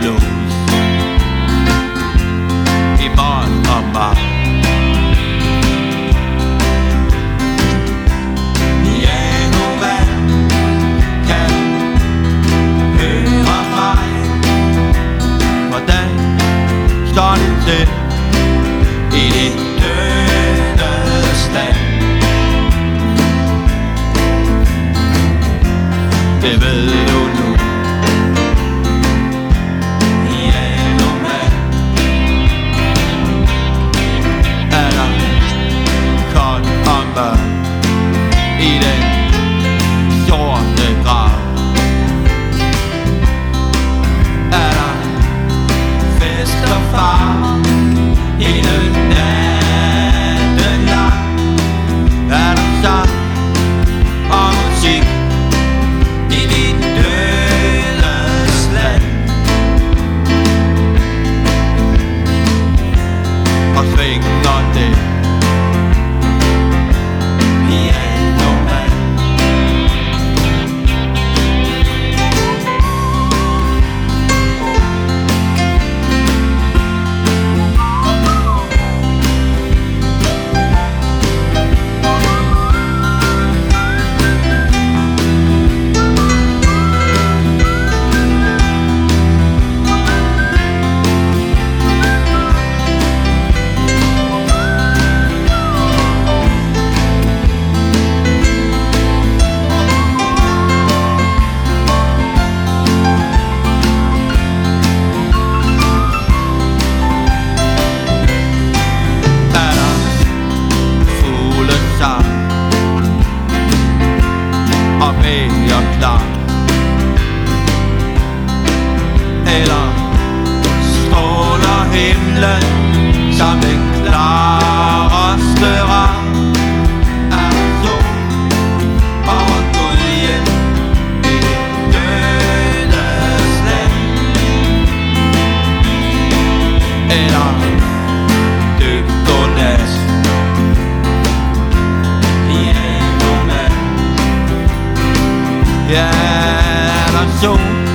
blues I morgen og mig Piano, kan høre mig? Hvordan står det til i dit dødes land? Det ved du i og mere klar. Eller stråler himlen som den klareste rang eller dybt godnat 走